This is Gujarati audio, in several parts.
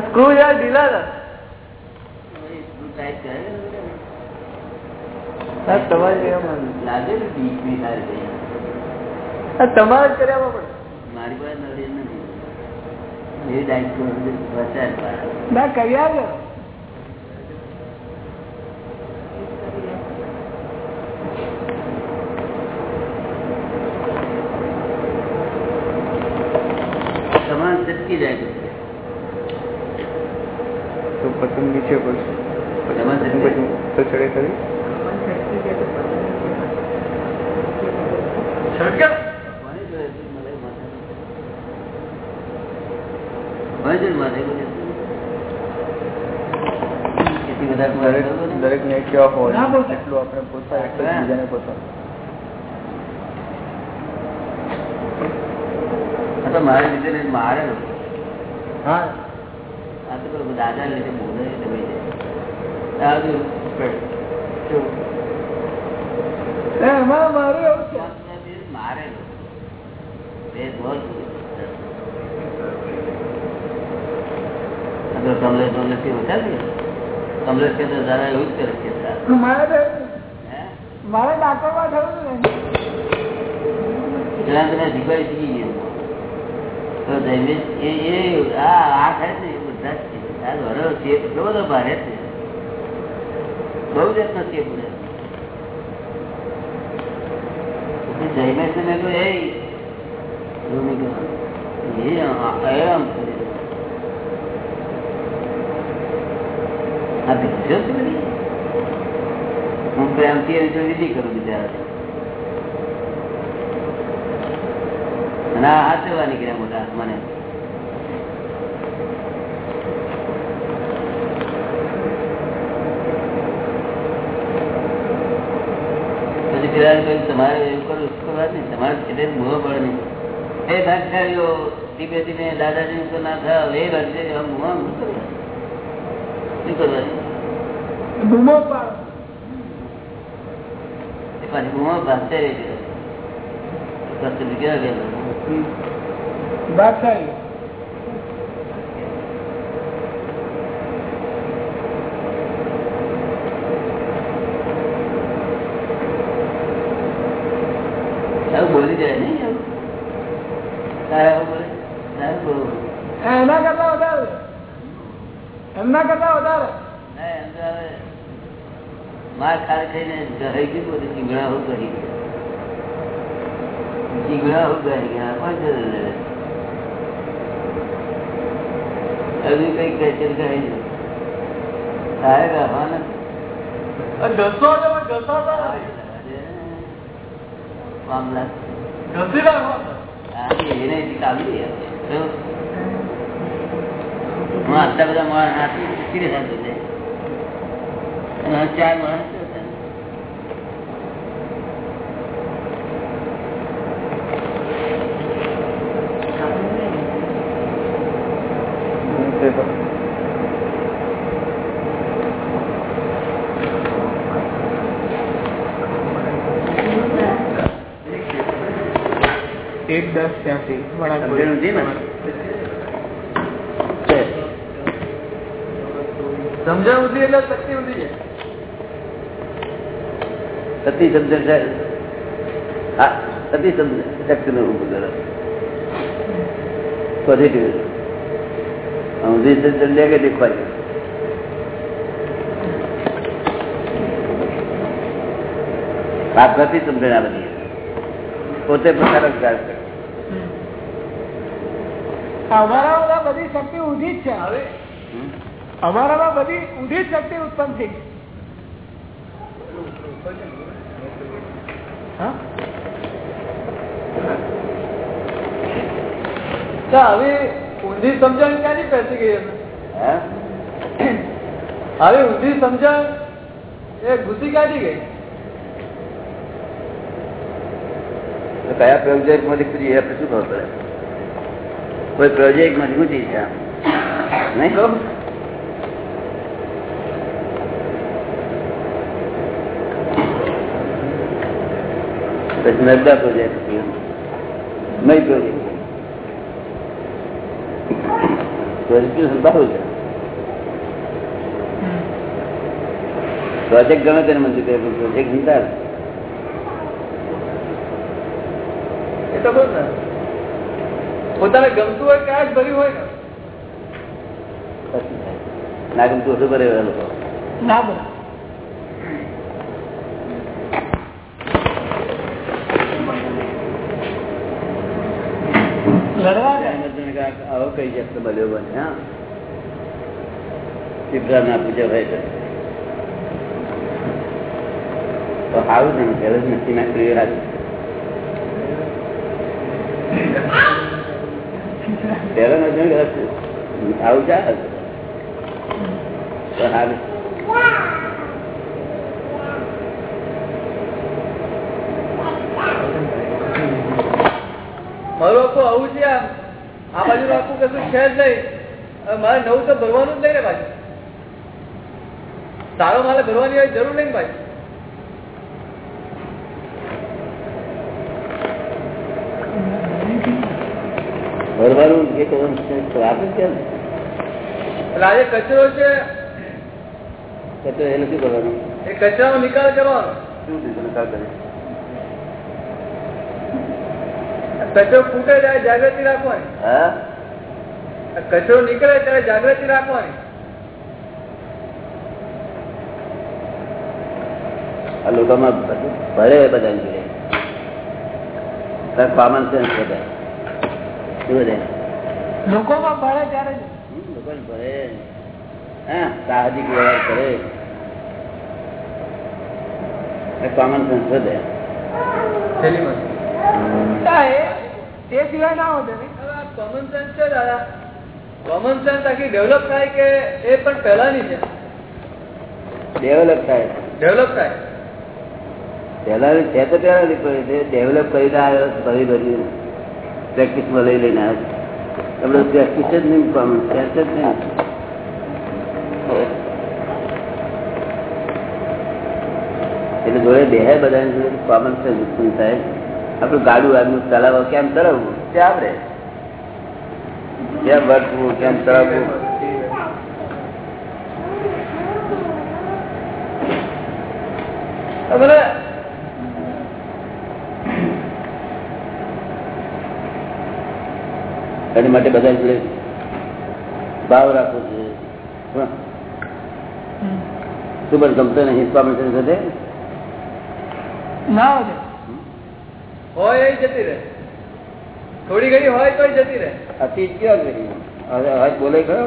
સ્ક્રૂ યાર ઢીલા હતા તમારે જ. ને કર્યા પડે મારી પાસે નળી નથી. ના કર્યા છે. સમાન ચટકી જાય છે. તો પછી નીચે પડશે સમાન ચટકી જાય. તો ચડે કરી કોની જોડે તું મળે માથે? કોની જોડે માથે બોલે? કેટલી વધારે મારે દરેક ખબર ને? દરેક ને કેવા હોય ના બોલતા. એટલું આપણે પોતા એટલું જ હા. બીજાને પોતા આ તો મારે લીધે ને મારે ને. હા આ તો પેલો દાદા લીધે બોલે એટલે ભાઈ જાય. આ બધું શું? એમાં મારું ડાકોરમાં થયું ને પેલા પેલા શીખવાડી શીખી ગયું તો જૈમિશ એ આ આ થાય છે બધા આ વરો છે, એટલો બધો ભારે છે. બહુ જ નથી જૈમેશ ને તો એ નહીં આમ આ ભેજો છે? હું પ્રેમથી એની જોડે વિધિ કરું બીજા અને હાથ હાથવા નીકળ્યા મોટા મને પછી પેલા કહ્યું, તમારે એવું કરવું શું વાત નહીં? તમારે એટલે મોહ પડે નહીં. એ ભાગશાળીઓ ધીમે ધીમે દાદાજી તો ના થાવ એ ભાગશે મોહ શું પાછી મોહ છે કસ્તુરી કેવા ગયા બાદશાહી આવું બોલી જાય નહીં આવું તારે આવું બોલે તારે બોલવું. એના કરતા વધારે એમના કરતા વધારે ના, એમ તો હવે માર ખાલી થઈને જહાઈ ચીંગડા હું કરી ગયા. હું કરી ગયા. કોણ હજુ કઈ કચેર ઘસી રાખો હા, આટલા બધા માણસ હાથ ચાર માણસ હતા. તે તો એક દસ ત્યાંથી સમજણું છે ને? છે. સમજણ ઉધી એટલે શક્તિ ઉધી છે સતી સમજણ છે હા સતી સમજણ શક્તિ નું ઉભું કરે પોઝિટિવ ઊંધી સમજણ નેગેટિવ હોય આ પ્રતિ સમજણ આ બધી પોતે પ્રકાર કરે અમારામાં બધી શક્તિ ઊંધી જ છે. હવે? અમારામાં બધી ઊંધી જ શક્તિ ઉત્પન્ન થઈ હા? હવે ઊંધી સમજણ ક્યાંથી બેસી ગઈ હવે ઊંધી સમજણ એ ઘૂસી ક્યાંથી ગઈ? તો કયા પ્રોજેક્ટ છે ખુલી એ આપણે શું ખબર પડે? કોઈ પ્રોજેક્ટ મજબૂતી છે નહીં? પછી નર્મદા પ્રોજેક્ટ મય પ્રોજેક્ટ પ્રોજેક્ટ સારું છે. પ્રોજેક્ટ ગમે તેને મંજૂર કરે પ્રોજેક્ટ સંતાર એ તો કહું પોતાને ગમતું હોય કાચ જ ભર્યું હોય ને? ગમતું કરે એવા લોકો. ના બોલો લડવા નથી મેં પ્રિય જશે મળ્યો બને હા ચિત્રા ના પૂજા ભાઈ તો તો સારું ને ઘરે જ નથી ના પ્રિય રાખ આવું ચાલે મારું આખું આવું છે આમ. આ બાજુ આખું કશું છે જ નહીં. મારે નવું તો ભરવાનું જ નહીં ને ભાઈ. સારો મારે ભરવાની જરૂર નહીં ને ભરવાનું જે કરવાનું કેમ આજે કચરો છે? કે તો એને કરવાનું એ કચરાનો નિકાલ કરવાનો. શું નિકાલ કરે? કચરો ફૂટે ત્યારે જાગૃતિ રાખવાની. હા? કચરો નીકળે ત્યારે જાગૃતિ રાખવાની. આ લોકોમાં ભરે બધા કોમન સેન્સ બધે. લોકોમાં ભળે ત્યારે લોકોને ભરે હા સાહજિક વ્યવહાર કરે. કોમન સેન્સ વધે. તે સિવાય ના કોમન સેન્સ છે દાદા કોમન સેન્સ આખી ડેવલપ થાય કે એ પણ પહેલાની છે? ડેવલપ થાય. ડેવલપ થાય. પહેલા છે તો પહેલા પણ ડેવલપ કરીને આવ્યો ભરી ભરી પ્રેક્ટિસમાં લઈ લઈને આવ્યો આપણે પ્રેક્ટિસ જ નહીં કોમન સેન્સ જ નહીં એટલે જોડે બેહે બધા કોમન સેન્સ ઉત્પન્ન થાય. આપણું ગાડું આગનું ચલાવવા કેમ ચલાવવું તે આવડે કેમ વર્તવું, કેમ ચલાવવું તો મને એની માટે બધા જોડે ભાવ રાખવો છે. શું પણ ગમતો નહીં હિસ્પા સેન્સ સાથે ના હોય એ જતી રહે. થોડી ઘડી હોય તો જતી રહે. અતિ ક્યાં કરી હવે હવે બોલે ખરો?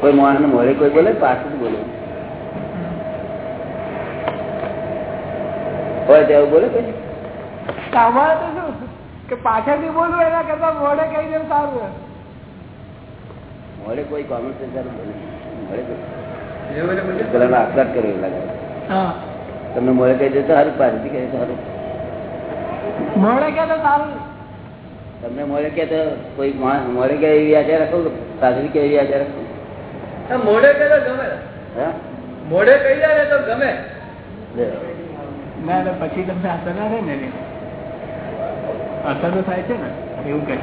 કોઈ માણસ મોડે કોઈ બોલે પાછું બોલે. હોય તેવું બોલે કોઈ અમારે તો શું? કે પાછળથી બોલવું એના કરતા મોડે કહી દેવું સારું મોડે કોઈ કોમન સેન્સ મોડે પેલા કર્યો લાગે. તમને મોડે કહી દે તો સારું પાછળથી કહે સારું. મોઢે કહે તો સારું. તમને મોડે કે તો કોઈ મોડે કે એવી આચાર રાખો પાછળ કે એવી આચાર રાખો. મોઢે કહે તો ગમે. હા? મોઢે કહી જાય ને તો ગમે. પછી તમને અસર ના થાય ને. અસર તો થાય છે ને એવું કહે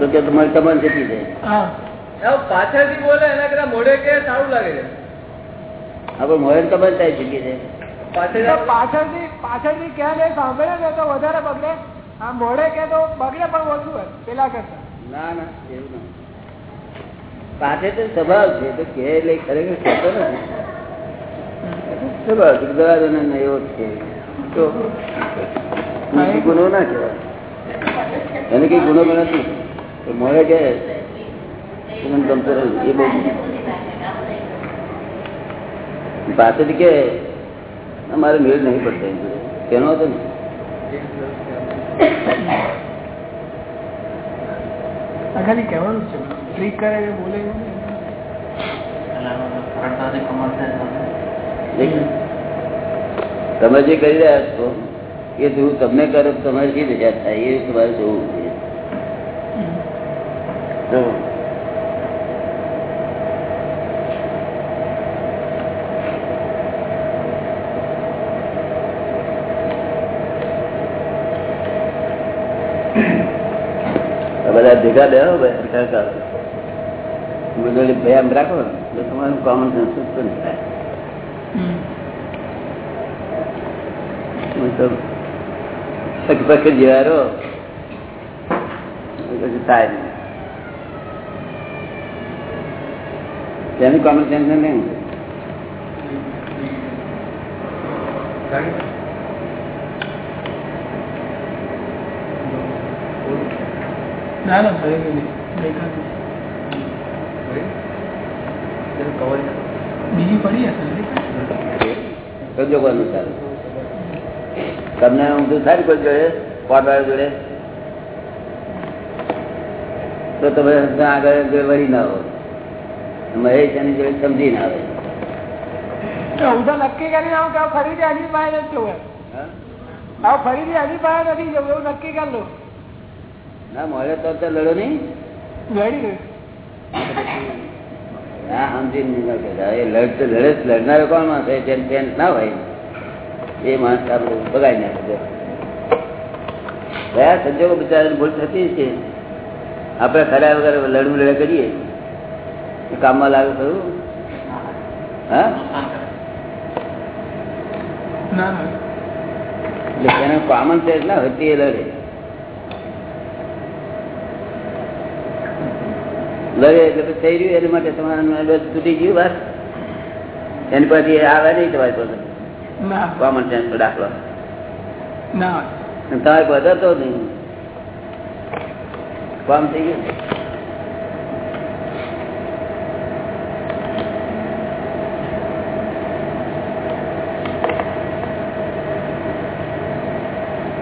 તો કે તમારી કમાન જતી જાય પાછળથી બોલે એના કરતા મોઢે કે સારું લાગે છે. આપણે મોડે તમારી થાય ચૂકી જાય પાછળ તો પાછળથી પાછળથી ક્યાં જાય સાંભળે ને તો વધારે બગડે. આ મોઢે કે તો બગડે પણ ઓછું હોય પેલા કરતા. ના ના એવું ના. પાછળ તો સ્વભાવ છે તો કે એટલે ખરેખર કહેતો નથી. સ્વભાવ છે દવા એવો છે. તો ગુનો ના કહેવાય. એને કઈ ગુનો નથી. મળે કે? ગમતો એ બહુ પાછળથી કે અમારે મેળ નહીં પડતા. કેનો હતો ને? ખાલી કહેવાનું છે ટ્રીક કરે બોલે. તમે જે કરી રહ્યા છો એ જો તમને કરો તો તમારી શી દશા થાય? એ તમારે જોવું જોઈએ જો. આ બધા ભેગા બે ભાઈ સરકાર બધું ભયામ રાખો ને તો તમારું કોમન સેન્સ ઉત્પન્ન થાય હું તો પગ પગ જેવા રહો પછી થાય નહીં તેનું કોમન સેન્સ નહીં ના ના થઈ ગયું દેખાતું બીજી પડી હશે સંજોગો અનુસાર તમને ઊંધું થાય કોઈ જોડે? કોટવાળા જોડે? તો તમે આગળ જોડે વળી ના હોય. મહેશ એની જોડે સમજી ના આવે હું તો નક્કી કરી આવું કે ફરીથી આની પાસે જવું? આ ફરીથી આની પાસે નથી જવું એવું નક્કી કરી લો. ના મળે તો લડો નહીં. લડી હા સમજી જ. લડનારો કોણમાં છે જેમ તેમ ના હોય. એ માણસ આપણે બગાડી નાખે કયા સંજોગો બિચારા ભૂલ થતી છે. આપણે ખરા વગર લડવું લડે કરીએ. કામમાં લાગે ખરું? એટલે જેને કોમન સેન્સ ના હોય તે લડે. લડે એટલે થઈ રહ્યું એના માટે તમારે તૂટી ગયું બસ. એની પછી આવે નહીં તમારી પાસે. કોમન સેન્સ દાખલો ના અને તમારે બધો તો નહીં કામ થઈ ગયું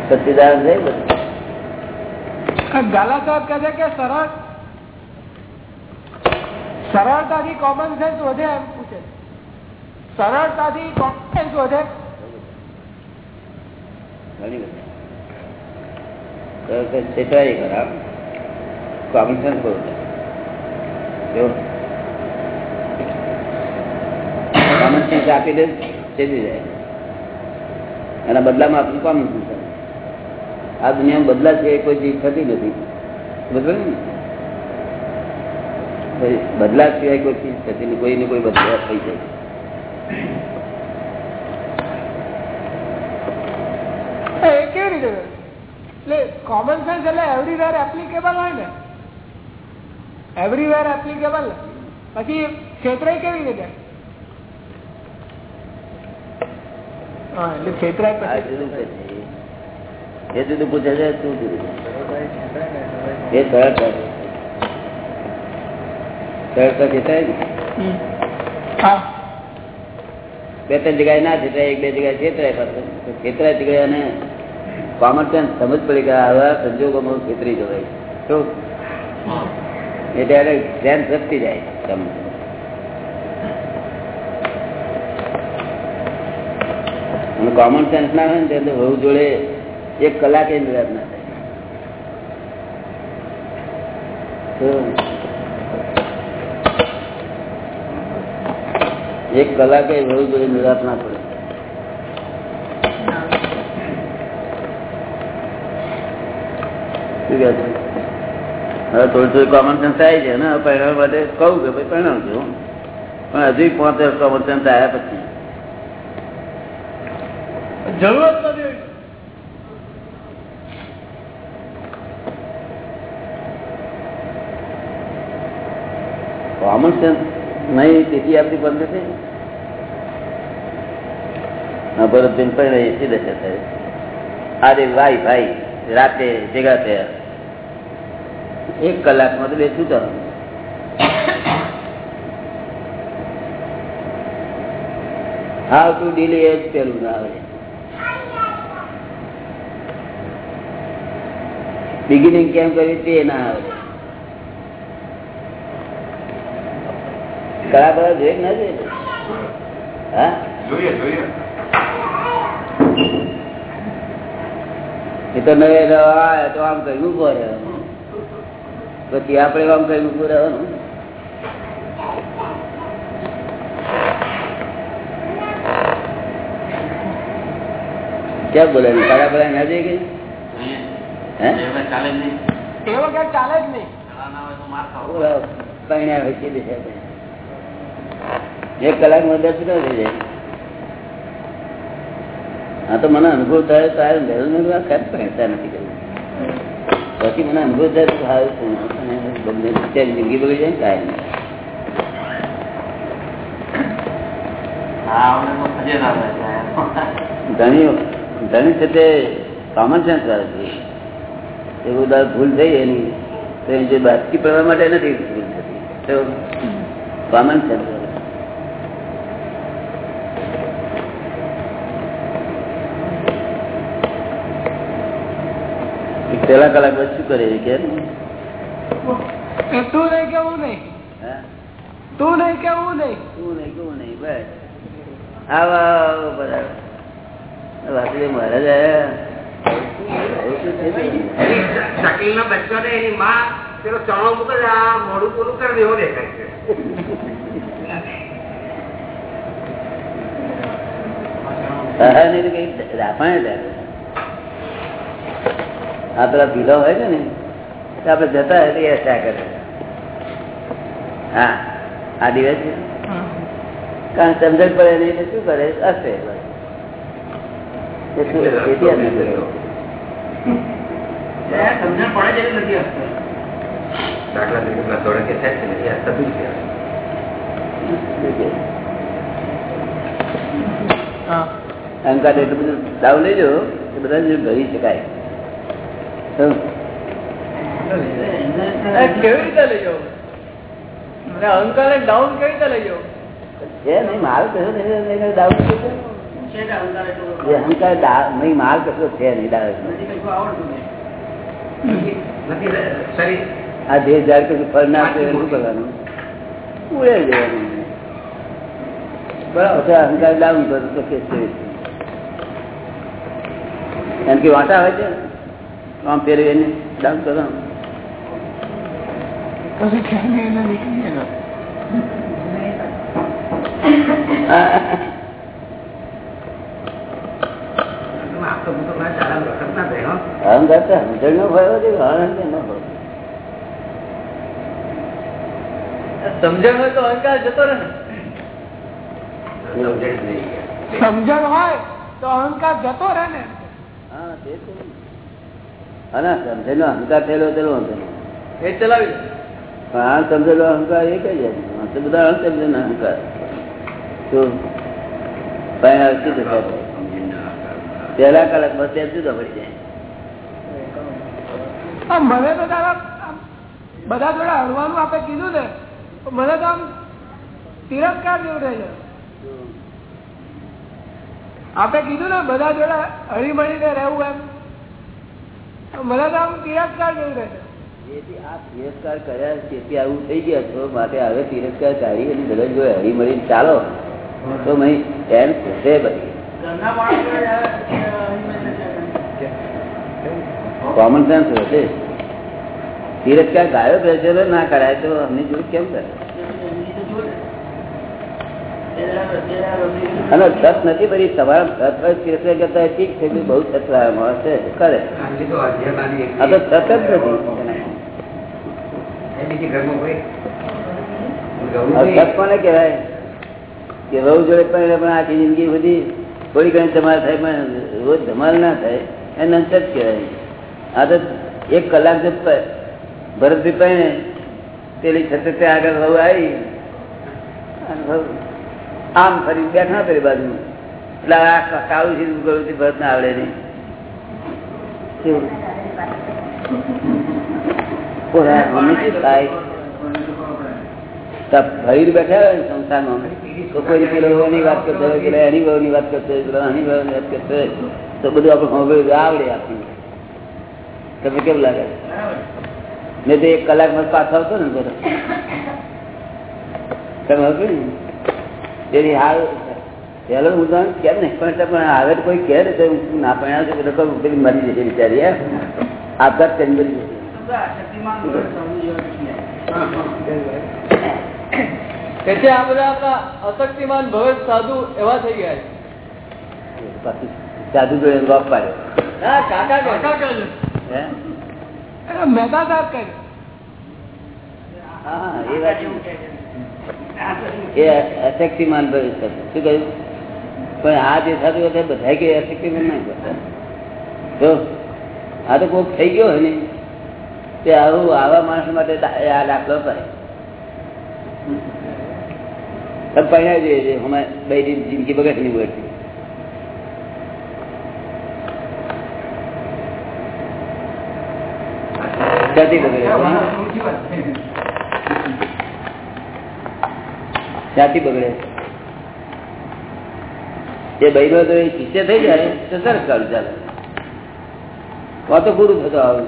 સચ્ચિદાનંદ છે બધું. ગાલા સાહેબ કહે છે કે સરળ સરળતાથી કોમન સેન્સ વધે એમ પૂછે સરળતાથી કોમન સેન્સ વધે ઘણી બધી. તો તો ચેતવાઈ ખરા કોમન સેન્સ બહુ કોમન સેન્સ આપી દે ચેતી જાય. એના બદલામાં આપણું કોમન સેન્સ આ દુનિયામાં બદલા છે કોઈ ચીજ થતી નથી. બદલ બદલા સિવાય કોઈ ચીજ થતી કોઈ ને કોઈ બદલાવ થઈ જાય એ કેવી રીતે એટલે કોમન સેન્સ એટલે એવરીવેર એપ્લિકેબલ હોય ને. એવરીવેર એપ્લિકેબલ પછી છેતરાય કેવી રીતે એટલે પછી છે. એ જુદું પૂછે છે તું જુદું એ સરળતા સરળતા ચેતાય હા. બે ત્રણ જગ્યાએ ના જીતાય એક બે જગ્યાએ ખેતરાય પાછું તો છેતરાય જગ્યાએ કોમન સેન્સ સમજ પડી કે આવા સંજોગોમાં છેતરી જવાય. તો એ ત્યારે ધ્યાન શક્તિ જાય તમને. અને કોમન સેન્સ ના હોય ને ત્યાં વહુ જોડે એક કલાકે નિરાશ ના થાય. એક કલાકે વહુ જોડે નિરાશ ના પડે. શું કહે છે? હવે થોડું થોડું કોમન સેન્સ આવી છે ને પરિણામ માટે કહું કે ભાઈ પરિણામ છું પણ હજુ પાંચ વર્ષ કોમન સેન્સ આવ્યા પછી. જરૂરત નથી કોમન સેન્સ નહીં તેથી આપણી બંધ છે. હા ભરતબેન પણ એસી દશા થાય. અરે ભાઈ ભાઈ રાતે ભેગા થયા. એક કલાકમાં તો બેસું તો હાઉ ટુ ડીલ એ જ પેલું ના આવે. બિગિનિંગ કેમ કરવી તે ના આવે. કળા બધા જોઈ ના જોઈએ હા? જોઈએ જોઈએ. એ તો નવે તો આમ ઊભો રહે પછી આપણે આમ કઈ ઉભું રહેવાનું? ક્યાં બોલે કાળા બોલા ના જઈ ગઈ? ચાલે જ નહીં. હોય છે દિશા એક કલાકમાં દસ ન થઈ જાય. હા તો મને અનુભવ થાય તારે મેળવું ખર્ચ પહેરતા નથી કર્યું પછી મને અનુભવ થાય છે. જિંદગી બગડી જાય ને નહીં. ધણી ધણી છે તે કોમન સેન્સ વાળા છે. એવું દર ભૂલ થઈ એની. તો જે બાકી પડવા માટે નથી ભૂલ થતી. તો કોમન સેન્સ પેલા કલાક શું કરે કે? તું નહીં કેવું નહીં? તું નહીં કેવું નહીં? તું નહીં કેવું નહીં બસ. આવો આવો વાસુદેવ મહારાજ? શકીલ ના બચ્ચો ને એની માં પેલો ચણો મૂકે આ મોડું પૂરું કરી દેવો દેખાય છે. હા, નહીં તો કઈ રાફાણે લાગે. આ પેલા પીલો હોય છે ને આપણે આપડે જતા હોય તો એ હસ્યા કરે. હા આ દિવસ કારણ સમજણ પડે નહીં એટલે શું કરે? હશે અહંકાર એટલું બધું દાવ લેજો એ બધા ભરી શકાય. કેવી રીતે લઈ અહંકાર ડાઉન કેવી રીતે લઈ નહીં માલ કશો નહીં માલ કશો છે નહીં આ જે ઝાડ કશું ફળ ના આપે શું કરવાનું ઉડે જવાનું બરાબર અહંકાર ડાઉન કરો તો કે એમ કે વાંટા હોય છે. આમ ફેરવી એને? ડાઉન કરો. અહંકાર તો સમજણ નો ભયો છે અહંકાર ન ભયો સમજણ હોય તો અહંકાર જતો રહે ને. સમજણ હોય તો અહંકાર જતો રહે ને. હા તો. હા નો અહંકાર થયેલો તેનો વાંધો એ ચલાવી લે સમજેલો અહંકાર એ કઈ જાય તો બધા અણસમજણ અહંકાર. તો પરિણામ શું થશે પહેલા કલાકમાં ત્યાં જુદા પડી જાય મને તો બધા જોડે હળવાનું આપણે કીધું ને તો મને તો આમ તિરસ્કાર જેવું રહે છે. આપે કીધું ને બધા જોડે હળી મળીને રહેવું એમ. મને તો આમ તિરસ્કાર જેવું રહે તિરસ્કાર કર્યા તેથી આવું થઈ ગયા છો માટે હવે તિરસ્કાર કાઢી અને બધા જો હરી મળીને ચાલો. તો મહી એમ થશે બધી. કોમન સેન્સ હશે તિરસ્કાર ગાયો રહેશે તો ના કરાય તો અમને જોડે કેમ કરે? અને સત નથી બધી તમારા સત હોય તિરસ્કાર કરતા ઠીક છે કે બહુ સતરા માણસ છે. કરે. આટલી તો અધ્યાત્મની એક આ તો સત જ નથી. એ બીજી ઘરમાં કોઈ? ગૌરી હવે સત કોને કહેવાય? કે વહુ જોડે પણ પણ આખી જિંદગી બધી થોડી ઘણી ધમાલ થાય પણ રોજ ધમાલ ના થાય એ નંત જ કહેવાય. આ તો એક કલાક જ પ- ભરતભાઈ પહેણે પેલી છતે તે આગળ વહુ આવી. અને વહુ આમ ફરી બેઠા પેલી બાજુ એટલે આ કાળું સીધું ગયું છે, ભરત ના આવડે નહીં. બેઠા સંસારમાં, તો કોઈ પેલો વાત કરતો હોય, પેલા એની વાત કરતો હોય, પેલા આની ની વાત કરતો હોય, તો બધું આપણે સાંભળ્યું આવડે આપણને તમે કેમ લાગે? મેં તો એક કલાકમાં પાછો આવતો ને બધો. તમે સાંભળ્યું ને? તેથી હાલ પેલો ઉદાહરણ કેમ નહીં? પણ પણ હવે કોઈ કહે ને તો હું ના પણ છે પેલી મરી જશે બિચારી આપઘાત કરી મરી જશે. આ બધા આપણા અશક્તિમાન ભગત સાધુ એવા થઈ ગયા છે. સાધુ જોડે લોક પાડ્યો. કાકા કાકા કહે હે? એને મહેતા સાહેબ કહે હા એ વાત એ અશક્તિમાન ભવિષ્ય થતું. શું કહ્યું? પણ આ જે થતું હોય તે બધા કે અશક્તિમાન ના કરતા જો, આ તો કોઈક થઈ ગયો હોય ને, તે આવું આવા માણસ માટે દા- આ દાખલો થાય તમે પહેલા જોઈએ છે હમણાં બધી જિંદગી બગડ નહીં બગડતી ક્યાંથી બગડે? ક્યાંથી બગડે એ બૈરો તો એ શિષ્ય થઈ જાય તો સરસ કાઢું ચાલે. તો તો પૂરું થતું આવું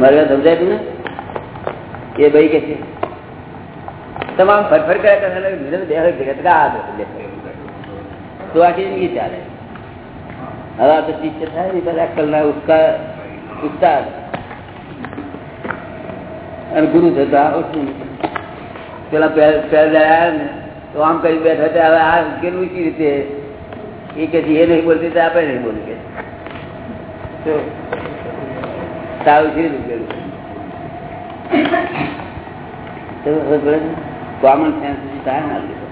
મારે વાત સમજાય ને એ ભાઈ કે છે તમામ ફરફર કર્યા કરે એટલે વિનોદ બે હોય ભેગા થયા, આ દો, લે. તો આખી જિંદગી ચાલે. હવે આ તો શિષ્ય થાય ને પેલા અક્કલના ઉસ્કા ઉસ્તાદ અને ગુરુ થતા આવતું પેલા પહેલ પહેલ આવ્યા ને તો આમ કરી બેઠા હતા હવે આ ઉકેલવું કઈ રીતે એ કે છે, એ નહીં બોલતી તો આપણે નહીં બોલું કે તો સારું છે ઉકેલું કોમન સેન્સ થાય ના લીધો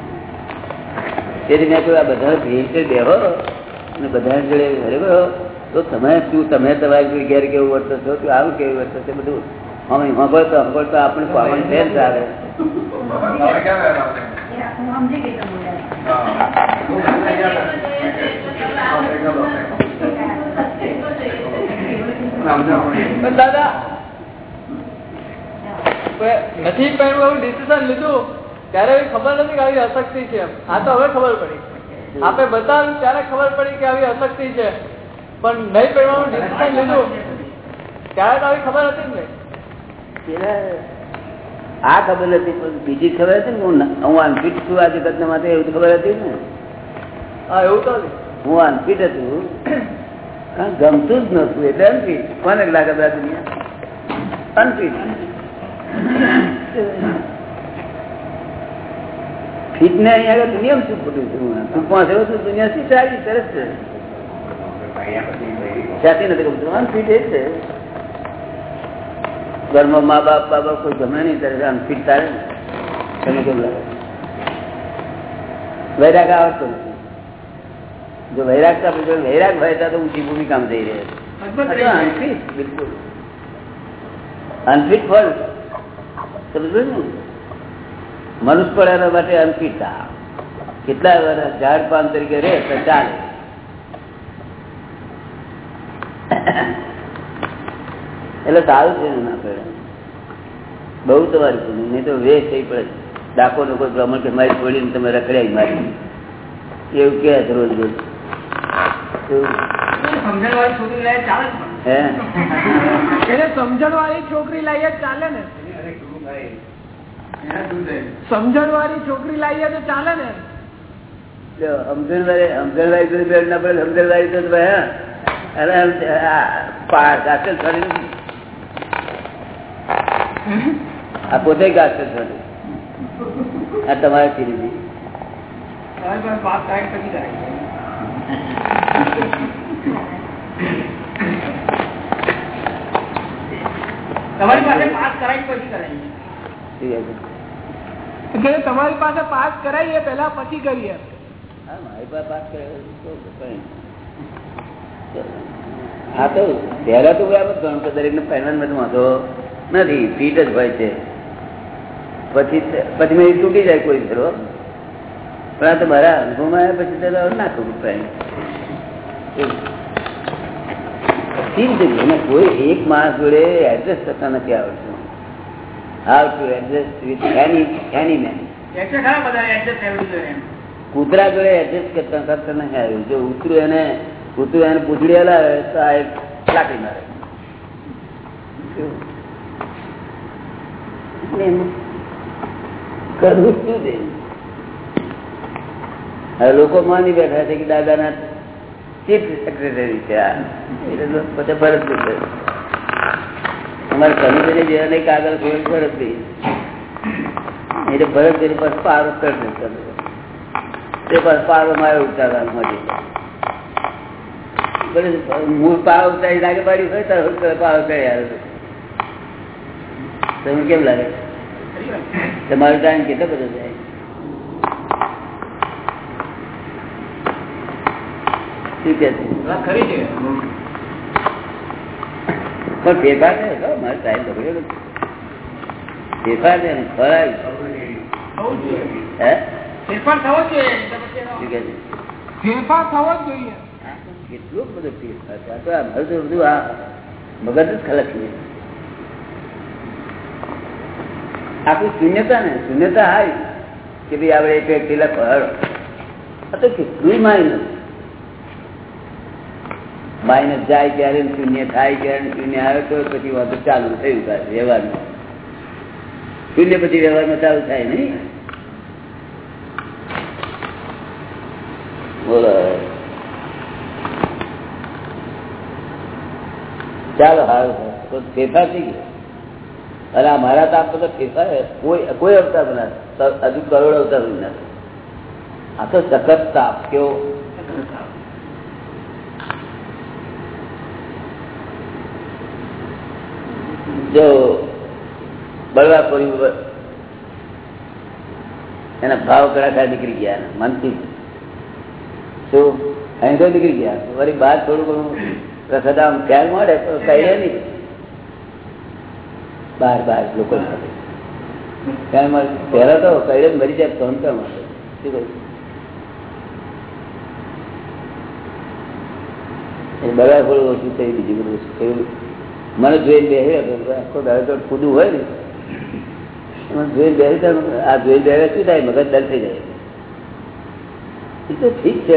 તેથી મેં કહ્યું આ બધા ભેટ બેહો અને બધા જોડે ઘરે ગયો તો તમે શું તમે તમારી જોડે ઘેર કેવું વર્તો છો તું આવું કેવું વર્તો છે બધું અમે સાંભળતો સાંભળતો આપણે પાવન ફેર પણ દાદા નથી પહેરું એવું ડિસિઝન લીધું? ત્યારે એવી ખબર નથી કે આવી અશક્તિ છે. આ તો હવે ખબર પડી. આપે બતાવ્યું ત્યારે ખબર પડી કે આવી અશક્તિ છે. પણ નહીં પહેરવાનું ડિસિઝન લીધું. ત્યારે તો આવી ખબર હતી ને આ ખબર નથી પણ બીજી ખબર હતી ને હું હું અનફિટ છું આ જગત માટે એવું ખબર હતી ને? હા એવું તો હું અનફિટ હતું. ગમતું જ નતું એટલે અનફિટ કોને લાગે બધા દુનિયા? અનફિટ ફિટ ને અહીંયા આગળ દુનિયા શું ખોટું છે? ટૂંકમાં થયું છું દુનિયા શું સારી સરસ છે. જાતિ નથી ગમતું. અનફિટ એ છે. ઘરમાં મા બાપ બાબા કોઈ ગમે નહીં ત્યારે અનફિટ તારે તમે કેમ લાગે? વૈરાગ આવડતો નથી. જો વૈરાગ વૈરાગ હોય તો ઊંચી ભૂમિ કામ થઈ રહ્યા અનફિટ બિલકુલ. અનફિટ ફળ સમજો ને? મનુષ્ય પણ એના માટે અનફિટ કેટલા વર્ષ ઝાડ પાન તરીકે રહે તો ચાલે. એટલે સારું છે ના પડે બહુ તમારી નહીં તો વેસ્ટ થઈ પડે. ડાકો નો કોઈ બ્રાહ્મણ કે મારી છોડીને તમે રખડ્યા મારી. એવું કે રોજ રોજ. એવું. હે? એને સમજણ વાળી છોકરી લાવીએ ચાલે ને. સમજણ વાળી છોકરી લાવીએ તો ચાલે ને. સમજણવાળી સમજણવાળી ના પડે સમજણવાળી તો અરે આમ આ પા- ગાજર છોડી આ પોતે ગાજર છોડી આ તમારે ખીરી તમારી પાસે પાસ કરાવી પછી કરાવી કે તમારી પાસે પાસ કરાવીએ પેલા પછી કરીએ હા મારી પાસે વાત કરે તો કંઈ. હા તો પહેલા તો એમ જ ગણું કે દરેકને પહેરવાનું બધું વાંધો નથી ફીટ જ હોય છે. પછી પછી મેં તૂટી જાય કોઈ ફેરો પણ આ તો મારા અનુભવમાં આવ્યા પછી તો ના ઠીક છે એને કોઈ એક માણસ જોડે એડ્રેસ કરતા નથી આવડતું. How to adjust with any any man કૂતરા જોડે એડજસ્ટ કરતા કરતા નહીં આવ્યું. જો ઉતરું એને કૂતરું એને પૂછડી હલાવે તો આ એક લાકડી મારે. કરવું લોકો માની બેઠા છે કે દાદાના ચીફ સેક્રેટરી છે ભરત એટલે ભરત જેની પાસે પારો કરી તે પાસે પારો મારે ઉતારવાનું મળી મૂળ પાવ ઉતારી લાગે પાડી હોય તો પાવ આવે તમને કેમ લાગે? તમારો ટાઈમ કેટલો બધો જાય શું કે છે? ખરી છે. પણ ફેરફાર છે? મારો ટાઈમ બગડ્યો ફેરફાર છે ને, ફેરફાર થવો જોઈએ. શું કે છે? ફેરફાર થવો જ જોઈએ. કેટલો બધો ફેરફાર છે. આ તો બધું આ મગજ જ ખલક છે. આખું શૂન્યતા ને, શૂન્યતા હાય કે ભાઈ આપણે એક વ્યક્તિ લખો હળો તો કેટલું માઇનસ. માઇનસ જાય ત્યારે શૂન્ય થાય ત્યારે શૂન્ય આવે તો પછી વાંધો ચાલુ થયું વ્યવહારમાં. શૂન્ય પછી વ્યવહારમાં ચાલુ થાય નહીં. બોલો. ચાલો હાલ તો ફેરફાર થઈ ગયો. અને આ મારા તાપ ફેરફાર કોઈ કોઈ અવતાર બના હજુ કરોડ અવતાર નથી. આ તો સખત તાપ કેવો જો બળવા પડી એના ભાવ કડાકા નીકળી ગયા મનથી. શું? અહીં તો નીકળી ગયા. વળી બાદ થોડું ઘણું રખત ખ્યાલ મળે તો કહીએ નહીં. બહાર બહાર લોકો માટે પહેલા તો કહીએ મરી જાય તો કેમ મળે શું ઓછું થયું બીજું બધું ઓછું થયું મને જોઈને બેસી રહ્યો આખો દાડો તો ખુદું હોય ને. એમાં જોઈને તો આ જોઈને બેસે શું થાય? મગજ દલ થઈ જાય. એ તો ઠીક છે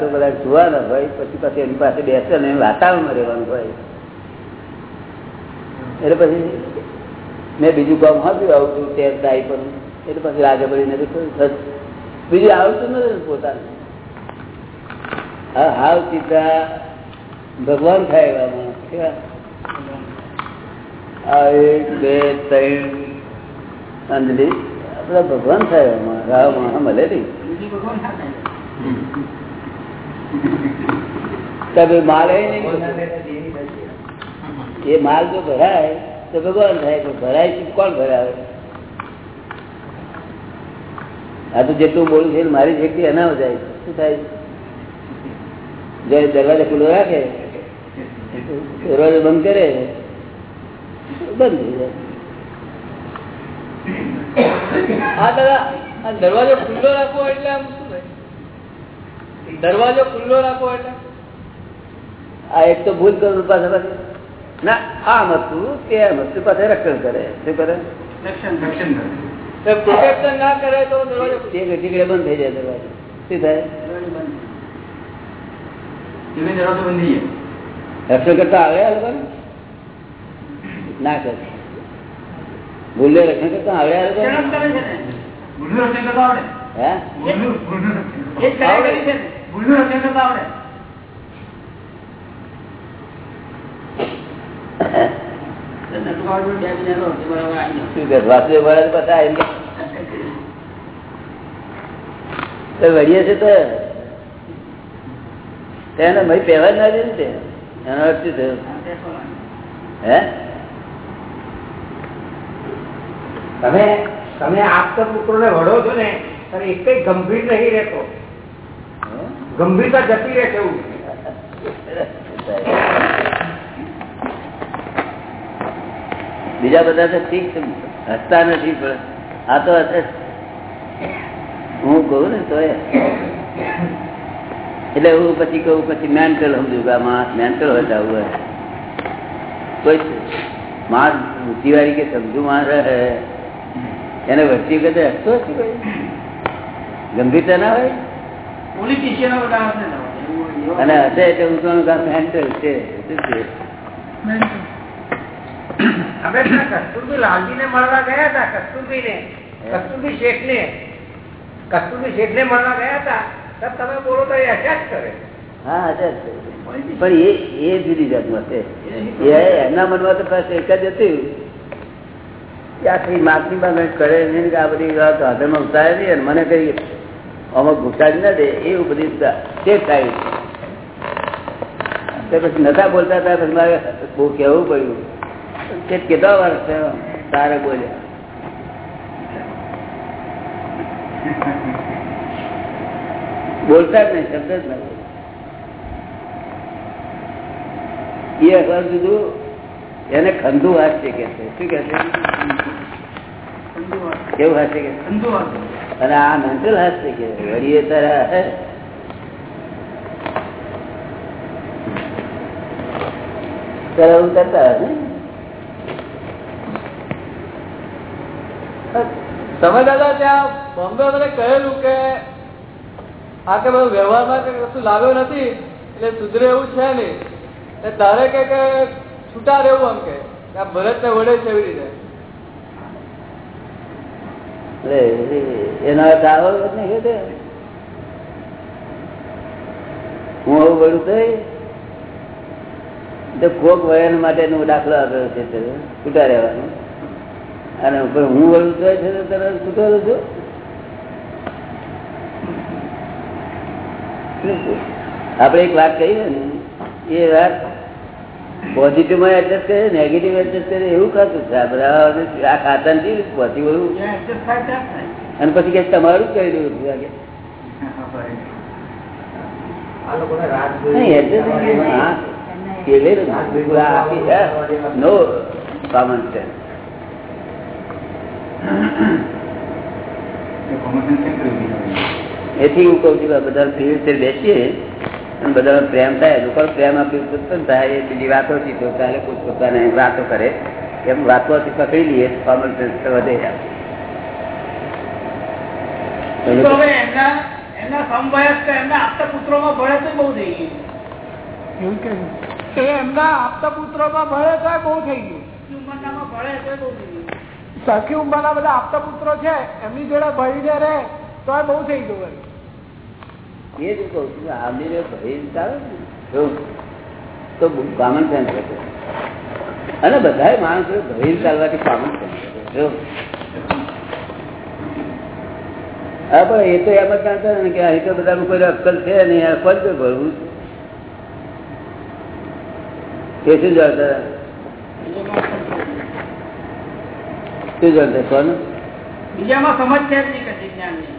તો બધા જોવાના હોય, પછી પછી એની પાસે બેસે ને વાતાવરણમાં રહેવાનું હોય. એટલે પછી મેં બીજું કામ આપ્યું આવતું તે ટાઈ પર. એટલે પછી લાગે પડીને તો બીજું આવતું નથી પોતાને. હાવ સીધા ભગવાન થાય એવા? એક, બે, ત્રણ અંજલી આપડે ભગવાન થાય એમાં રાવ માણસ મળે નહીં માલ હે નહીં. એ માલ જો ભરાય તો ભગવાન થાય પણ ભરાય છે કોણ ભરાવે? આ તો જેટલું બોલું છે મારી શક્તિ અનાવ જાય. શું થાય? જયારે દરવાજો ખુલ્લો રાખે દરવાજો બંધ કરે બંધ થઈ જાય. હા દાદા દરવાજો ખુલ્લો રાખવો એટલે આમ શું દરવાજો ખુલ્લો રાખવો એટલે? આ એક તો ભૂલ કરું પાછા પાછી. ના આમ હતું તેમ હતું. પાછા રક્ષણ કરે. શું કરે? પ્રોટેક્શન ના કરે તો ટીકડે બંધ થઈ જાય દરવાજો. શું થાય? રક્ષણ કરતા આવે આ લોકોને? ના કરે. ભૂલે રક્ષણ કરતા આવે આ લોકોને? હે? કરતા કે તમે તમે આપતા પુત્રો વડો છો ને ત્યારે એક ગંભીર નહીં રહેતો. ગંભીરતા જતી રહે છે બીજા બધા તો ઠીક છે હસતા નથી પણ આ તો હું કહું ને તો એટલે હું પછી કહું પછી મેન્ટલ સમજુ કે આ માણસ મેન્ટલ હોય આવું હોય. કોઈ માણસ બુદ્ધિવાળી કે સમજુ માણસ રહે એને વચ્ચે કદે હસતો હશે કોઈ ગંભીરતા ના હોય. અને હશે એટલે હું કહું મેન્ટલ છે. શું છે? અમે કસ્તુરબી લાલજી ને મળવા ગયા હતા કસ્તુરબી ને કસ્તુરબી શેઠ ને કસ્તુરબી શેઠ ને મળવા ગયા હતા. તમે બોલો તો એ અટેચ કરે. હા અચ્છા પણ એ એ જુદી એમના મનમાં તો બસ એક જ હતું. કે આખી કરે નહીં આ બધી વાત હાથમાં ઉતારે નહીં અને મને કઈ અમુક ઘૂસાડી ના દે એવું બધી તે થાય. પછી નતા બોલતા હતા પછી મારે બહુ કહેવું પડ્યું. કે કેટલા વર્ષ થયો? તારે બોલ્યા બોલતા જ નહીં શબ્દ જ ના બોલે. એ અસર જુદું એને ખંધુ હાસ્ય કે છે શું કે છે કેવું હાસ્ય કે છે? અને આ મેન્ટલ હાસ્ય કે છે. વળી એ તારા હે. તારા એવું કરતા હશે ને? તમે દાદા ત્યાં બોમ્બે મને કહેલું કે આ કે બધું વ્યવહારમાં કે કશું લાવ્યો નથી, એટલે સુધરે એવું છે નહીં. એટલે તારે કે છૂટા રહેવું એમ કે આ ભરત ને વડે છે એવી રીતે. એનો હું આવું બોલું થઈ તો કોક વયન માટેનો દાખલો આપ્યો છે છૂટા રહેવાનો. અને ઉપર હું વળું તો તને છૂટો રહું છું. આપણે એક વાત કહીએ ને એ વાત પોઝિટિવમાં એડજસ્ટ કરે નેગેટિવ એડજસ્ટ કરે એવું ખાતું છે. આ ખાતા નથી પોઝિટિવ અને પછી કે તમારું કહી કરી દઉં છું આગે. નો કોમન નહીં. હા. પેલે આ આપી છે. No common sense. એથી હું કઉ છું કે બધા ફીલ છે બેસીએ અને બધા પ્રેમ થાય લોકો પ્રેમ આપી ઉત્પન્ન થાય એ બીજી વાતો થી તો ચાલે કોઈ પોતાને વાતો કરે. એમ વાતોથી પકડી લઈએ કોમન સેન્સ વધે. તો હવે એમના એમના સમવયસ્ક એમના આપતા પુત્રોમાં ભળે તો બહુ થઈ ગયું. એ એમના આપતા પુત્રોમાં ભળે તો બહુ થઈ ગયું. ઉંમરનામાં ભળે તો બહુ થઈ ગયું. સરખી ઉંમરના બધા આપતા પુત્રો છે એમની જોડે ભળીને રહે તો બહુ થઈ ગયું એ જ કહું છું આમની જે ભય ચાલે ને, જો, તો કોમન સેન્સ અને બધા માણસો ભય ચાલવાથી કોમન સેન્સ હા પણ એ તો એમ જ જાણતા ને કે અહીં તો બધાનું કોઈ અક્કલ છે નહીં આ કોણ તો ભરવું? છે શું જાણતા શું જાણતા કોણ બીજામાં સમજ છે જ નહીં કશી જ્ઞાનની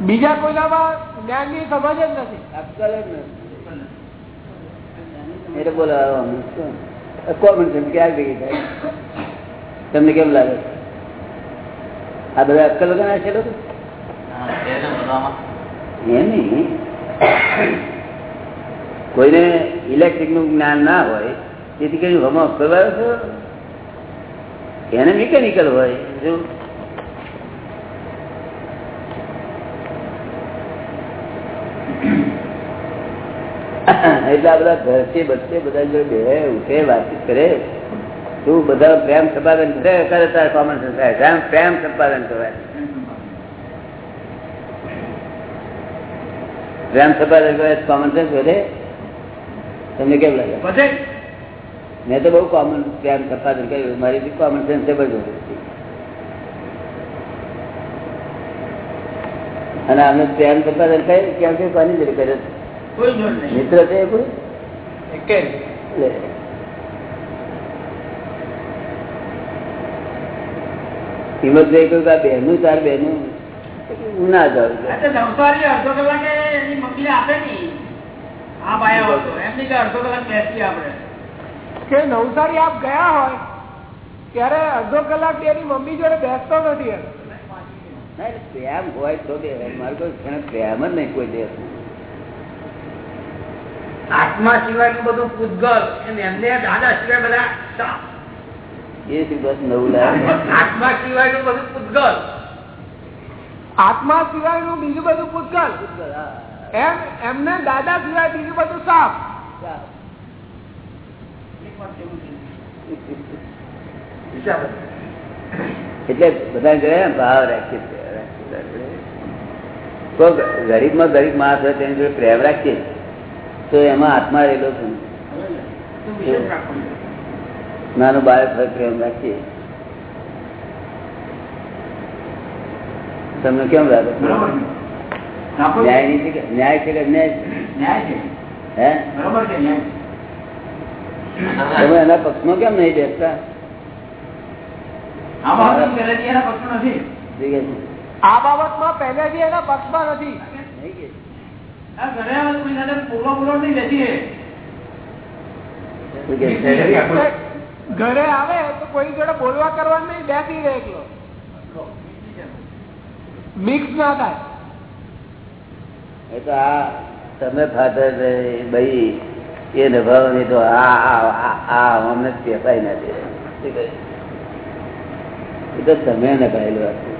બીજા કોઈનામાં જ્ઞાનની સમજ જ નથી. અક્કલ જ નથી. એટલે બોલાવો કોમન સેન્સ ક્યાં ભેગી થાય. તમને કેમ લાગે? આ બધા અક્કલ વગર છે લોકો? એ નહીં. કોઈને ઇલેક્ટ્રિકનું જ્ઞાન ના હોય તેથી કઈ હમો કરવાનો છો? એને મિકેનિકલ હોય, જો એટલે આ બધા ઘરથી બચ્ચે બધા બે ઉઠે, વાતચીત કરે. તું બધા પ્રેમ સંપાદન કરે તારે કોમન સેન્સ થાય પ્રેમ સંપાદન કરાય. પ્રેમ સંપાદન કરે કોમન સેન્સ વધે. તમને કેમ લાગે? મેં તો બહુ કોમન પ્રેમ સંપાદન કર્યું મારી કોમન સેન્સ જબરજસ્ત અને આમને પ્રેમ સંપાદન કર્યું કેમ કે કોની જરૂર કરે કોઈ જોડ નહીં મિત્ર છે એ કોઈ એકે એટલે હિંમત ભાઈ કહ્યું કે આ બહેનું તાર બહેનું હું ના જાઉં આ તો નવસારી અડધો કલાકે એની મમ્મી આપે નહીં આ બાયા હતો એમની કે અડધો કલાક બેસીએ આપણે કે નવસારી આપ ગયા હોય ત્યારે અડધો કલાક એની મમ્મી જોડે બેસતો નથી પ્રેમ હોય તો બે મારે કોઈ ક્ષણે પ્રેમ જ નહીં કોઈ દેશ આત્મા બધું પૂતગલ એમને દાદા સિવાય બધા સાપ. એ બસ નવું આત્મા સિવાયનું બધું પૂતગલ. આત્મા સિવાયનું બીજું બધું પૂતગલ. એમ એમને દાદા સિવાય બીજું બધું સાફ એટલે બધા ગયા ભાવ રાખીએ ગરીબમાં ગરીબ માણસ હોય તેની જોડે પ્રેમ રાખીએ તો એમાં આત્મા રહેલો છે. નાનું બાળક હોય પ્રેમ રાખીએ. તમને કેમ લાગે? ન્યાયની છે કે ન્યાય છે કે અન્યાય છે? હે? તમે એના પક્ષમાં કેમ નહીં બેસતા આ બાબત પહેલેથી એના પક્ષમાં નથી ઠીક છે? આ બાબતમાં પહેલેથી એના પક્ષમાં નથી નહીં કે? આ ઘરે આવે તો કોઈ સાથે બોલો બોલો નહીં બેસીએ ઠીક છે? ઘરે આવે તો કોઈ જોડે બોલવા કરવાનું નહીં બેસી રહે એકલો મિક્સ ના થાય એ તો આ તમે ફાધર ભાઈ એ નભાવવાની તો આ આ- આ- આ અમને કહેવાય નથી ઠીક એ તો તમે નભાયેલું હતું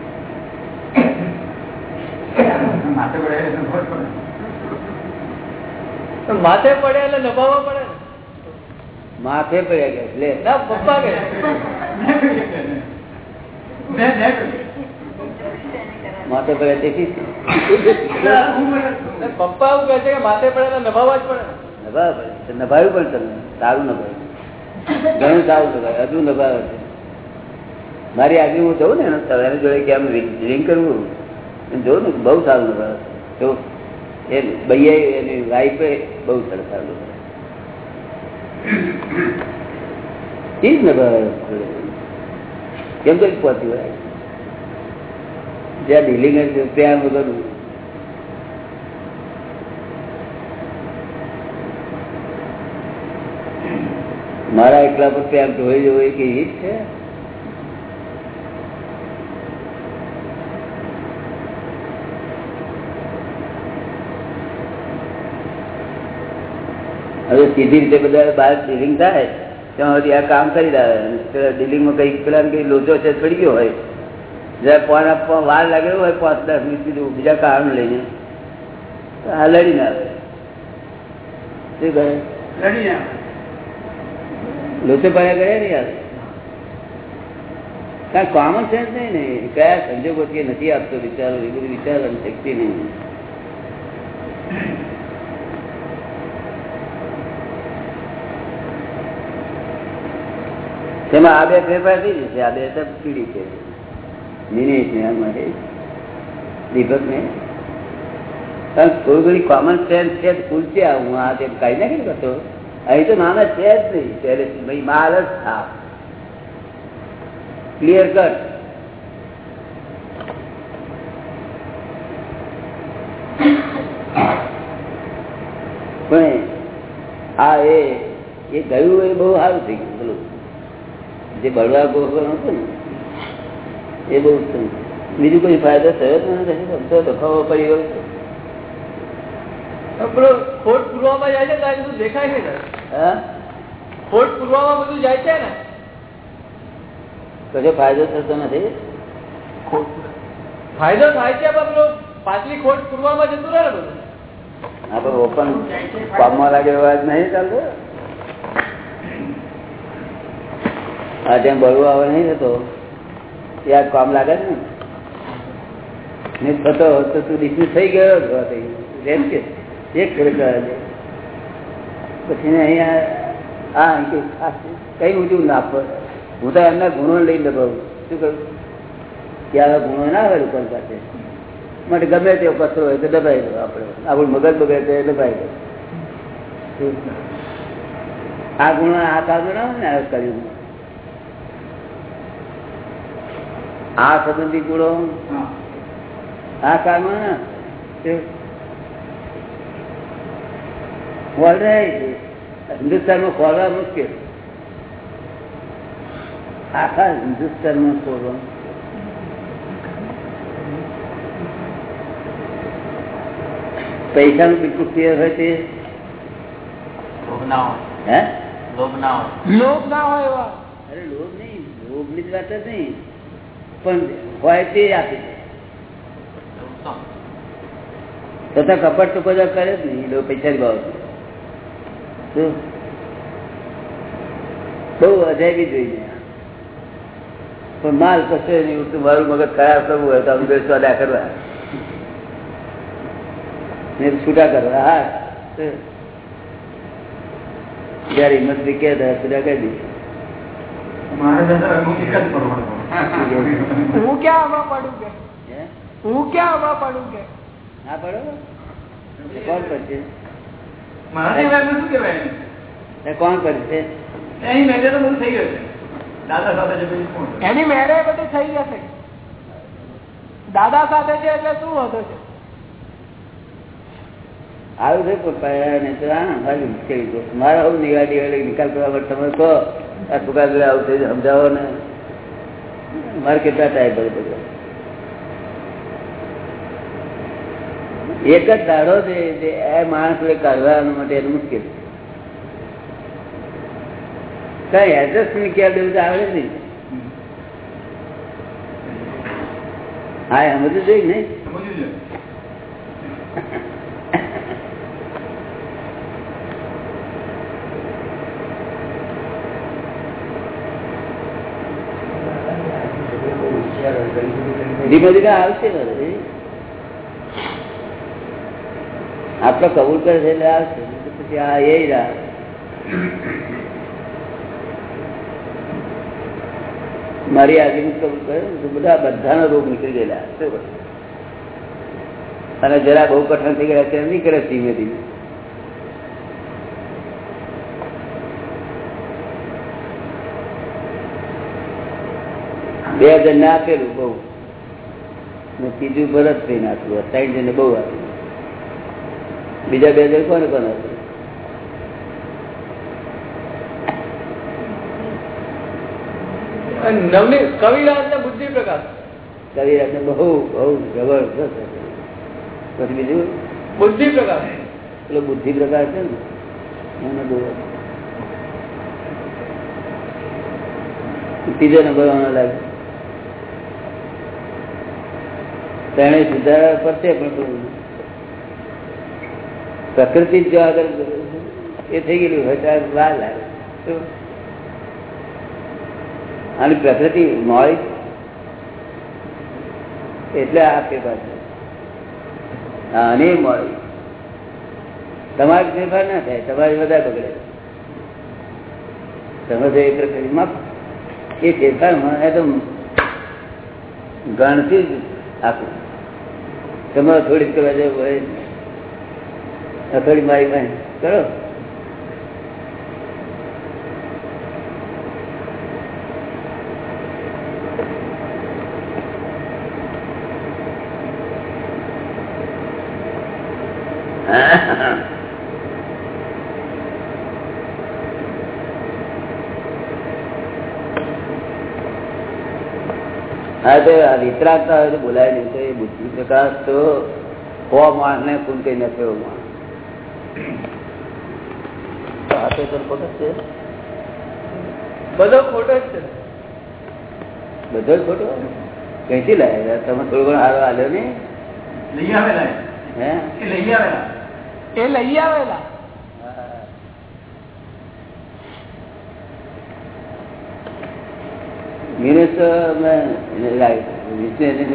માથે પડે એટલે ખબર પડે. માથે પડે નભાવવા પડે માથે પડ્યા કે લે ના પપ્પા કે ને. માથે પડ્યા તે ઠીક છે. હું બોલું. પપ્પા એવું કહે છે કે માથે પડે એટલે નભાવવા જ પડે ને. નભાવે પડે નભાવ્યું પણ તમને? સારું નભાવ્યું ઘણું સારું નભાવે. હજુ નભાવે છે. મારી આગળ હું જઉં ને, એનો જોડે કે આમ ડ્રિંક કરવું એમ જોઉં ને, બહુ સારું નભાવે. તો એ ભાઈએ એની વાઈફે બહુ સરસ સારું નભાવે. એ જ નભાવે કેમ કરી પહોંચ્યું જ્યાં ડીલિંગ ત્યાં વગર મારા એકલા પર પ્રેમ ઢોઈ જવો કે હિત છે? હવે સીધી રીતે બધા બહાર ડીલિંગ થાય, ત્યાં સુધી આ કામ કરી રહ્યા ડીલિંગમાં કઈ પેલા કઈ લોચો છે, પડી ગયો હોય. જયારે પણ આપવા વાર લાગેલો હોય, પાંચ દસ મિનિટ બીજું બીજા કારણ લઈને. આ લડીને આવે. શું કહે? લડી જાય. લોચો પાયા ગયા ને યાર? કારણ કોમન સેન્સ નહીં ને. કયા સંજોગોથી એ નથી આપતો વિચારો? એ બધું વિચારવાની શક્તિ નહીં. તેમાં આ બે ફેરફાર થઈ જશે. આ બે તો પીડી છે. નિનેશ ને આમાં છે દીપક ને કારણ કે થોડી ઘણી કોમન સેન્સ છે તો ભૂલ છે આ હું આ તેમ કાઢી નાખી ને કરતો. અહીં તો નાના છે જ નહીં. પહેલેથી ભાઈ માલ જ થા ક્લિયર કટ પણ આ એ એ ગયું એ બહુ સારું થઈ ગયું. પેલું જે બળવા ગોળ હતું ને, એ બહુ થયું. બીજું કોઈ ફાયદો થયો જ નથી. બધો દફાવો પડી ગયો. છે. પેલો ખોટ પૂરવામાં જાય છે ત્યાં બધું દેખાય છે ને? હા ખોટ પૂરવામાં બધું જાય છે ને? કશો ફાયદો થતો નથી? ફાયદો થાય છે પણ પેલો પાછલી ખોટ પૂરવામાં જતું રહે ને બધું? આપણે ઓપન કામમાં લાગે એવા જ નહીં ચાલતો? આ જેમ બળવો આવે નહીં થતો એ આ કામ લાગે છે ને થતો તો તું ડિસમિસ થઈ ગયો જ હોત અહીં. એમ કે એક ખરેખર. પછી અહીંયા આ અંકિત કઈ ઊંચું ના હું તો એમના ગુણો લઈ દબાવું શું કરું કે આવા ગુણો ના આવે લોકો પાસે માટે ગમે તેવો કચરો હોય તો દબાઈ દો આપણે. આપણું મગજ બગડે તો દબાઈ દો. આ ગુણ આ કામ ના હોય ને આ કર્યું આ સંબંધી ગુણો. આ કાળમાં ના? ખોલરાય હિન્દુસ્તાનમાં ખોલવા મુશ્કેલ. આખા હિન્દુસ્તાનમાં ખોલવા પૈસાનું બિલકુલ ક્લિયર હોય તે. હે? લોભ ના હોય. લોભ ના હોય એવા. અરે લોભ નહીં. લોભની જ વાત જ નહીં. પણ હોય તે આપી દે. તથા કપટ તો બધા કરે જ નહીં. લોકો પૈસા ભાવ શું બહુ અજાયબી જોઈએ પણ માલ કશે નહીં ઉઠતું મારું મગજ ખરાબ કરવું હોય તો અમે સોદા કરવા. ને છૂટા કરવા હા જયારે હિંમત બી કે ત્યારે છૂટા કરી દઈએ હું ક્યાં આવા પડું કે? હું? ક્યાં આવા પડું કે? હા પડો. કોણ કરશે મારે એમને શું કહેવાય? એ કોણ કરશે એની મેરેજ તો બધું થઈ ગયું છે. દાદા સાથે જે બધું કોણ? એની મેરે બધી થઈ જશે દાદા સાથે છે એટલે શું હતો છે? આવું છે પપ્પા ને તો હા ભાઈ મુશ્કેલી છે. આવું નિગાડી વાળી નિકાલ કરવા માટે તમે કહો આ સુકા આવું થઈ સમજાવો ને. મારે કેટલા ટાઈમ બધું બધું એક જ દાડો છે એ માણસ કાઢવા માટે એનું મુશ્કેલ કઈ એડ્રેસની ક્યાં દેવું તો આવડે નહીં. હા એ સમજવું જોઈએ ને ધીમે ધીમે આવશે બધું. કબૂલ કરે છે એટલે આવશે પછી આ એ રહ્યા મારી કબૂલ કરે બધા બધાનો રોગ નીકળી ગયેલા. અને જરા બહુ કઠણ થઈ ગયા ત્યારે નીકળે ધીમે ધીમે. બે હજાર ને આપેલું બહુ. ત્રીજું ભરત થઈ નાખ્યું સાઈડ જઈને બહુ આપ્યું બીજા બે જણ કોને કોને કવિરાજ ને બુદ્ધિ પ્રકાશ. કવિરાજને બહુ બહુ જબરદસ્ત પછી બીજું? બુદ્ધિ પ્રકાશ. પેલો બુદ્ધિ પ્રકાશ છે ને? એને બહુ ત્રીજો નંબર આનો લાગે. તેને સુધારા પડશે પણ પ્રકૃતિ જો આગળ એ થઈ ગયેલું હોય ત્યારે વાર લાગે. અને પ્રકૃતિ મળી એટલે આ ફેરફાર છે. અને મોડી તમારે ફેરફાર ના થાય, તમારી વધારે બગડે. તમે તો એ પ્રકૃતિમાં એ ફેરફાર મને તો ગણથી જ આખું તમારે થોડીક કરવા જવું હોય અથોડી મારી પાસે. કરો. હા, તો વિતરાગતા હોય તો બોલાય નહીં. તો એ બુદ્ધિ પ્રકાશ તો કો માણસ ને કુલ નથી એવો બધો ખોટો જ છે. બધો જ ખોટો? કઈથી તમે થોડો ઘણો હારો હાલ્યો ને લઈ આવેલા એ. હે? લઈ આવેલા. એ લઈ આવેલા. મેં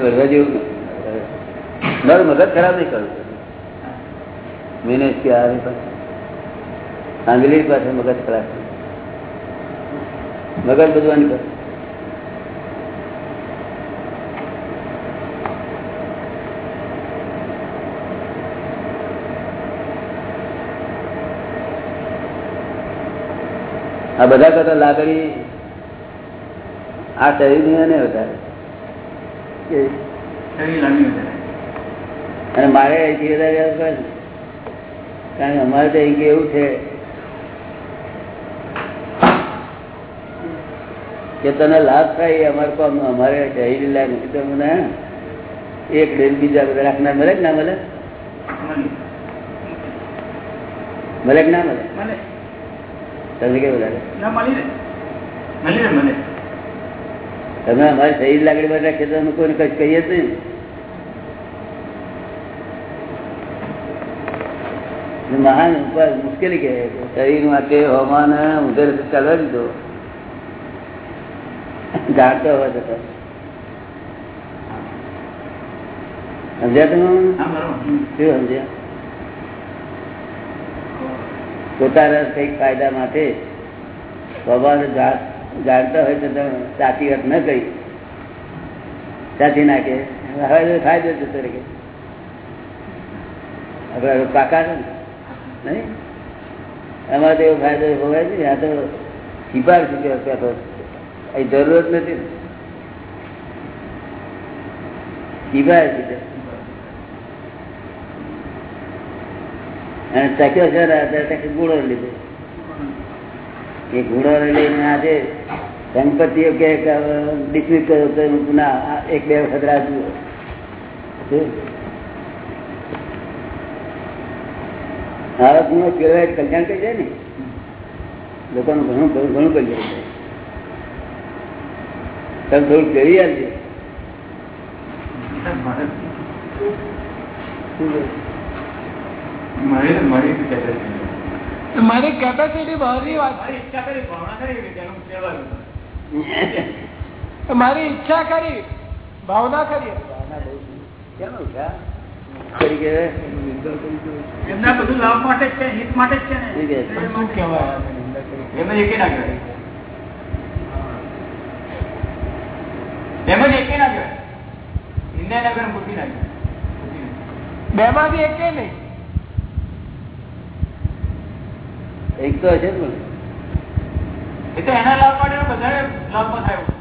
વળવા જેવું. મારું મગજ ખરાબ નહીં કરું મિનિટ કે આવે પાસે આંગળી પાસે મગજ ખરાબ મગજ બધવાની પાસે. આ બધા કરતા લાગણી આ શરીર લાગણી વધારે. અને મારે અહીંથી વધારે આવવું પડે ને. કારણ કે અમારે તો અહીં એવું છે કે તને લાભ થાય અમારે કોમ અમારે જઈ લાભ નથી તો મને એક ડેલ બીજા બધા રાખનાર મળે ના મળે? મળે કે ના મળે? તમે કેવું લાગે? ના તમે અમારી શરીર લાગણી બધા ખેતર કોઈને કઈ કહીએ જ નહીં. મહાન ઉપાય મુશ્કેલી કે શરીર માટે હવામાન ઉધર ચાલવા દીધો. જાણતો હોવા છતાં સમજ્યા તમે. શું સમજ્યા? પોતાના કંઈક ફાયદા માટે ભગવાન જાણતા હોય તો તમે સાચી વાત ન કરી સાચી નાખે હવે ફાયદો જતો રહે. આપડે પાકા છે ને? એમાં તો એવો ફાયદો ભોગાય છે ત્યાં તો સિફાર સુધી તો અહીં જરૂર જ નથી સિફાર સુધી અને ચક્યો છે ને ટકે લીધો. એ ઘોડો લઈને આજે ગણપતિઓ કે ડિસ્મિસ કર્યો તો પુનઃ એક બે વખત રાહ કેળવાય એટલે કલ્યાણ થઈ જાય ને? લોકોનું ઘણું ઘણું ઘણું કલ્યાણ થાય. તમે થોડું કેળી આવજે મારી કેપેસિટી બહારની વાત મારી ઈચ્છા કરી ભાવના કરી કે તેનું સેવાનું. છે. મારી ઈચ્છા? એમના બધું લાભ માટે જ છે હિત માટે જ છે ને? શું કહેવાય એમને એકે ના કહેવાય. એમ એકે ના કહેવાય. ઇન્ડિયા મૂકી ના કહેવાય. બે માંથી એકે નહીં. એક તો હશે જ પણ એ તો એના લાભ માટે બધાને લાભમાં થાય.